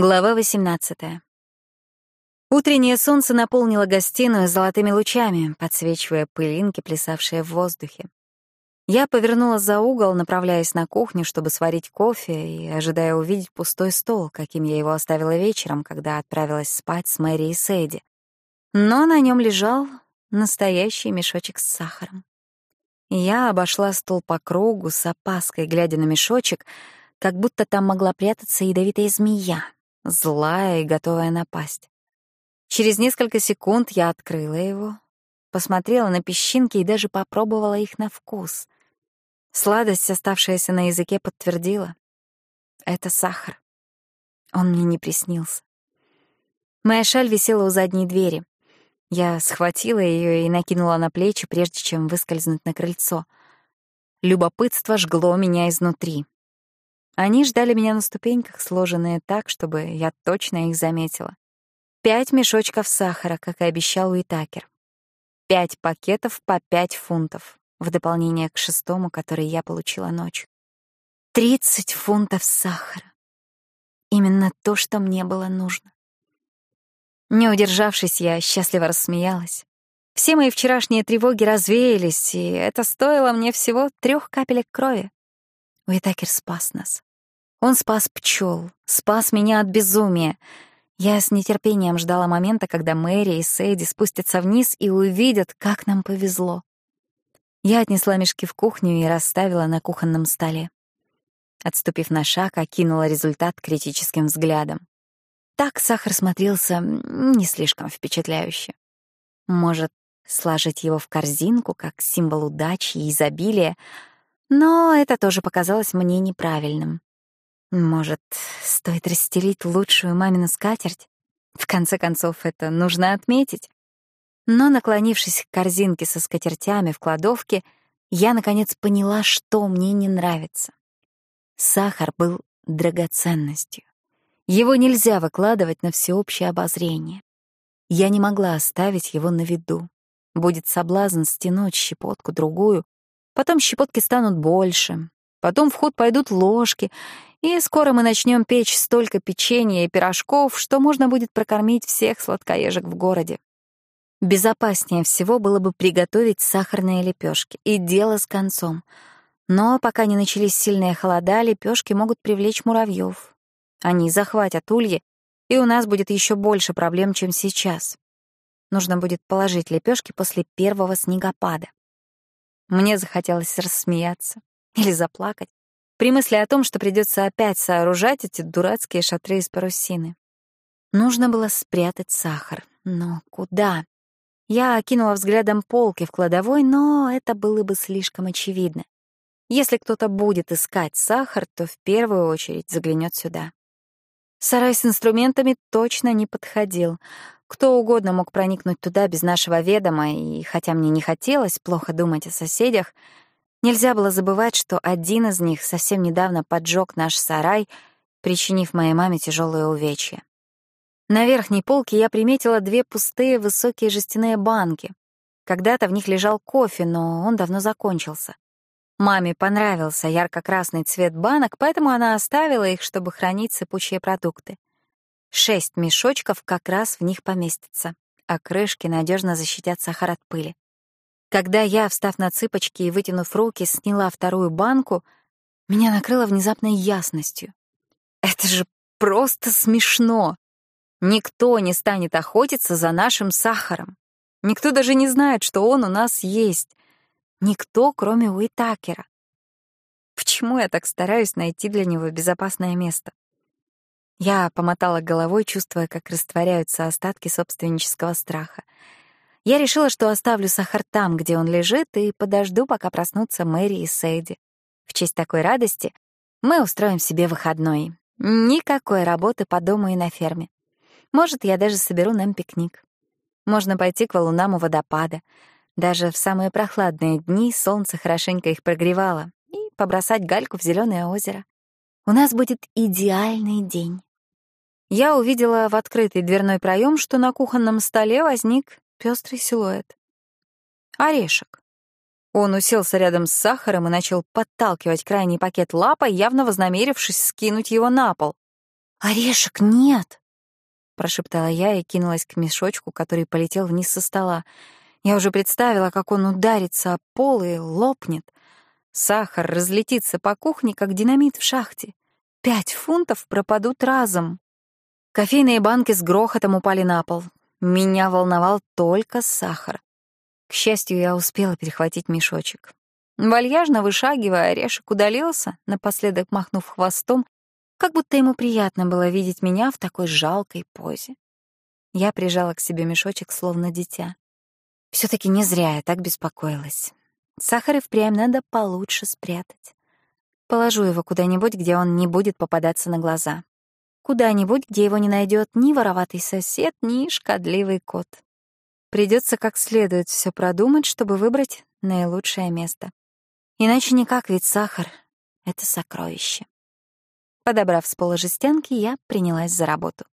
Глава 18. Утреннее солнце наполнило гостиную золотыми лучами, подсвечивая пылинки, плясавшие в воздухе. Я повернула за угол, направляясь на кухню, чтобы сварить кофе и ожидая увидеть пустой стол, каким я его оставила вечером, когда отправилась спать с Мэри и Сэдди. Но на нем лежал настоящий мешочек с сахаром. Я обошла стол по кругу с опаской, глядя на мешочек, как будто там могла прятаться ядовитая змея, злая и готовая напасть. Через несколько секунд я открыла его, посмотрела на песчинки и даже попробовала их на вкус. Сладость, оставшаяся на языке, подтвердила. Это сахар. Он мне не приснился. Моя шаль висела у задней двери. Я схватила ее и накинула на плечи, прежде чем выскользнуть на крыльцо. Любопытство жгло меня изнутри. Они ждали меня на ступеньках, сложенные так, чтобы я точно их заметила. Пять мешочков сахара, как и обещал Уитакер. Пять пакетов по пять фунтов, в дополнение к шестому, который я получила ночью. Тридцать фунтов сахара. Именно то, что мне было нужно. Не удержавшись, я счастливо рассмеялась. Все мои вчерашние тревоги развеялись, и это стоило мне всего трех капелек крови. Уитакер спас нас. Он спас пчел, спас меня от безумия. Я с нетерпением ждала момента, когда Мэри и Сэйди спустятся вниз и увидят, как нам повезло. Я отнесла мешки в кухню и расставила на кухонном столе. Отступив на шаг, окинула результат критическим взглядом. Так сахар смотрелся не слишком впечатляюще. Может, сложить его в корзинку как символ удачи и изобилия, но это тоже показалось мне неправильным. Может, стоит расстелить лучшую мамину скатерть? В конце концов, это нужно отметить. Но, наклонившись к корзинке со скатертями в кладовке, я, наконец, поняла, что мне не нравится. Сахар был драгоценностью. Его нельзя выкладывать на всеобщее обозрение. Я не могла оставить его на виду. Будет соблазн стянуть щепотку другую, потом щепотки станут больше, потом в ход пойдут ложки, и скоро мы начнем печь столько печенья и пирожков, что можно будет прокормить всех сладкоежек в городе. Безопаснее всего было бы приготовить сахарные лепешки, и дело с концом. Но пока не начались сильные холода, лепешки могут привлечь муравьев. Они захватят ульи, и у нас будет еще больше проблем, чем сейчас. Нужно будет положить лепешки после первого снегопада. Мне захотелось рассмеяться или заплакать при мысли о том, что придется опять сооружать эти дурацкие шатры из парусины. Нужно было спрятать сахар. Но куда? Я окинула взглядом полки в кладовой, но это было бы слишком очевидно. Если кто-то будет искать сахар, то в первую очередь заглянет сюда. Сарай с инструментами точно не подходил. Кто угодно мог проникнуть туда без нашего ведома, и хотя мне не хотелось плохо думать о соседях, Нельзя было забывать, что один из них совсем недавно поджег наш сарай, причинив моей маме тяжелое увечье. На верхней полке я приметила две пустые высокие жестяные банки. Когда-то в них лежал кофе, но он давно закончился. Маме понравился ярко-красный цвет банок, поэтому она оставила их, чтобы хранить сыпучие продукты. Шесть мешочков как раз в них поместятся, а крышки надежно защитят сахар от пыли. Когда я, встав на цыпочки и вытянув руки, сняла вторую банку, меня накрыло внезапной ясностью. Это же просто смешно. Никто не станет охотиться за нашим сахаром. Никто даже не знает, что он у нас есть. Никто, кроме Уитакера. Почему я так стараюсь найти для него безопасное место? Я помотала головой, чувствуя, как растворяются остатки собственнического страха — я решила, что оставлю сахар там, где он лежит, и подожду, пока проснутся Мэри и Сейди. В честь такой радости мы устроим себе выходной. Никакой работы по дому и на ферме. Может, я даже соберу нам пикник. Можно пойти к валунам у водопада. Даже в самые прохладные дни солнце хорошенько их прогревало. И побросать гальку в зеленое озеро. У нас будет идеальный день. Я увидела в открытый дверной проем, что на кухонном столе возник пестрый силуэт. Орешек. Он уселся рядом с сахаром и начал подталкивать крайний пакет лапой, явно вознамерившись скинуть его на пол. «Орешек нет!» — прошептала я и кинулась к мешочку, который полетел вниз со стола. Я уже представила, как он ударится о пол и лопнет. Сахар разлетится по кухне, как динамит в шахте. Пять фунтов пропадут разом. Кофейные банки с грохотом упали на пол. Меня волновал только сахар. К счастью, я успела перехватить мешочек. Вальяжно вышагивая, орешек удалился, напоследок махнув хвостом, как будто ему приятно было видеть меня в такой жалкой позе. Я прижала к себе мешочек, словно дитя. все таки не зря я так беспокоилась. Сахар и впрямь надо получше спрятать. Положу его куда-нибудь, где он не будет попадаться на глаза. Куда-нибудь, где его не найдет ни вороватый сосед, ни шкодливый кот. Придется как следует все продумать, чтобы выбрать наилучшее место. Иначе никак, ведь сахар — это сокровище. Подобрав с пола жестянки, я принялась за работу.